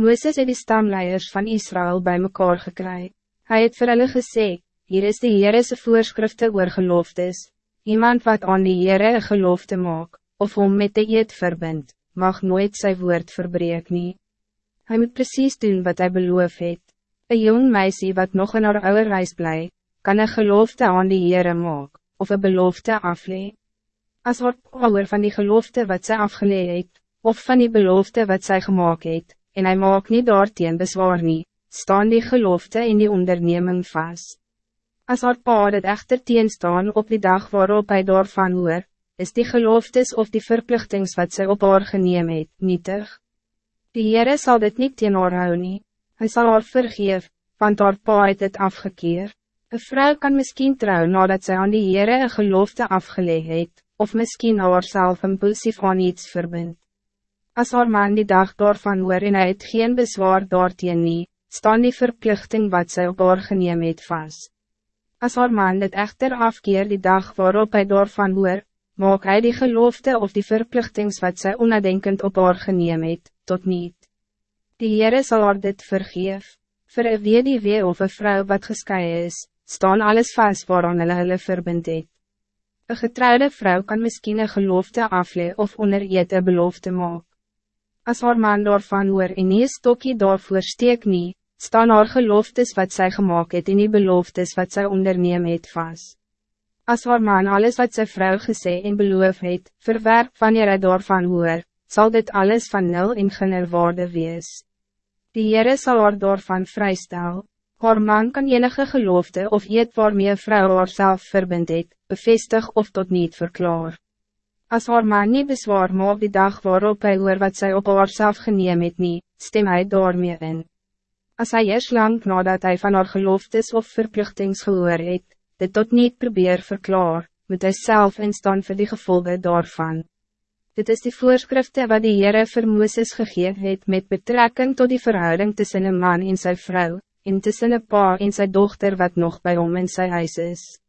Moeses het die stamleiers van Israël bij mekaar gekry. Hij het vir hulle gesê, hier is die Heerese voorskrifte oor geloftes. Iemand wat aan die Heere een gelofte maak, of om met de eed verbind, mag nooit zijn woord verbreek nie. Hij moet precies doen wat hij beloof het. Een jong meisje wat nog in haar oude reis blij, kan een gelofte aan die Heere maak, of een belofte aflee. As haar ouwer van die gelofte wat zij afgelee het, of van die belofte wat zij gemaakt het, en hij maak niet daarteen bezwaar nie, staan die gelofte in die onderneming vast. As haar pa het echter teenstaan op die dag waarop hij daarvan hoor, is die geloftes of die verplichtings wat zij op haar geneem het, nietig. Die Heere sal dit niet teen haar hou nie, hy sal haar vergeef, want haar pa het het afgekeer. Een vrouw kan misschien trouw nadat zij aan die Heere een gelofte afgelegd het, of misschien haarzelf impulsief aan iets verbindt. As haar man die dag daarvan hoor en hy het geen bezwaar daarteen nie, staan die verplichting wat zij op haar geneem het vast. As haar man dit echter afkeer die dag waarop hij daarvan hoor, maak hij die gelofte of die verplichtings wat zij onnadenkend op haar geneem het, tot niet. Die Heere sal haar dit vergeef, vir een weduwee of een vrouw wat gescheiden is, staan alles vast waaraan hulle hulle verbind het. Een getrouwde vrouw kan misschien een gelofte aflee of onder een belofte maak. As haar man daarvan hoor en nie stokkie daarvoor steek nie, staan haar geloftes wat zij gemaakt het en die beloftes wat zij onderneem het vast. As haar man alles wat sy vrou gesê en beloof het, verwerp wanneer hy daarvan hoor, zal dit alles van nul en ginder waarde wees. Die Heere sal haar daarvan vrystel, haar man kan enige gelofte of eet waarmee vrou haarself verbind het, bevestig of tot niet verklaar. Als haar man niet bezwaar maak die dag waarop hij hoor wat zij op haarzelf geneem het nie, stem hy daarmee in. Als hij eerst lang nadat hij van haar geloftes of verplichtings gehoor het, dit tot niet probeer verklaar, moet hij zelf instaan voor die gevolgen daarvan. Dit is die voorschriften wat die Heere vir Mooses gegee het met betrekking tot die verhouding tussen een man en zijn vrouw, en tussen een pa en zijn dochter wat nog bij hom in zijn huis is.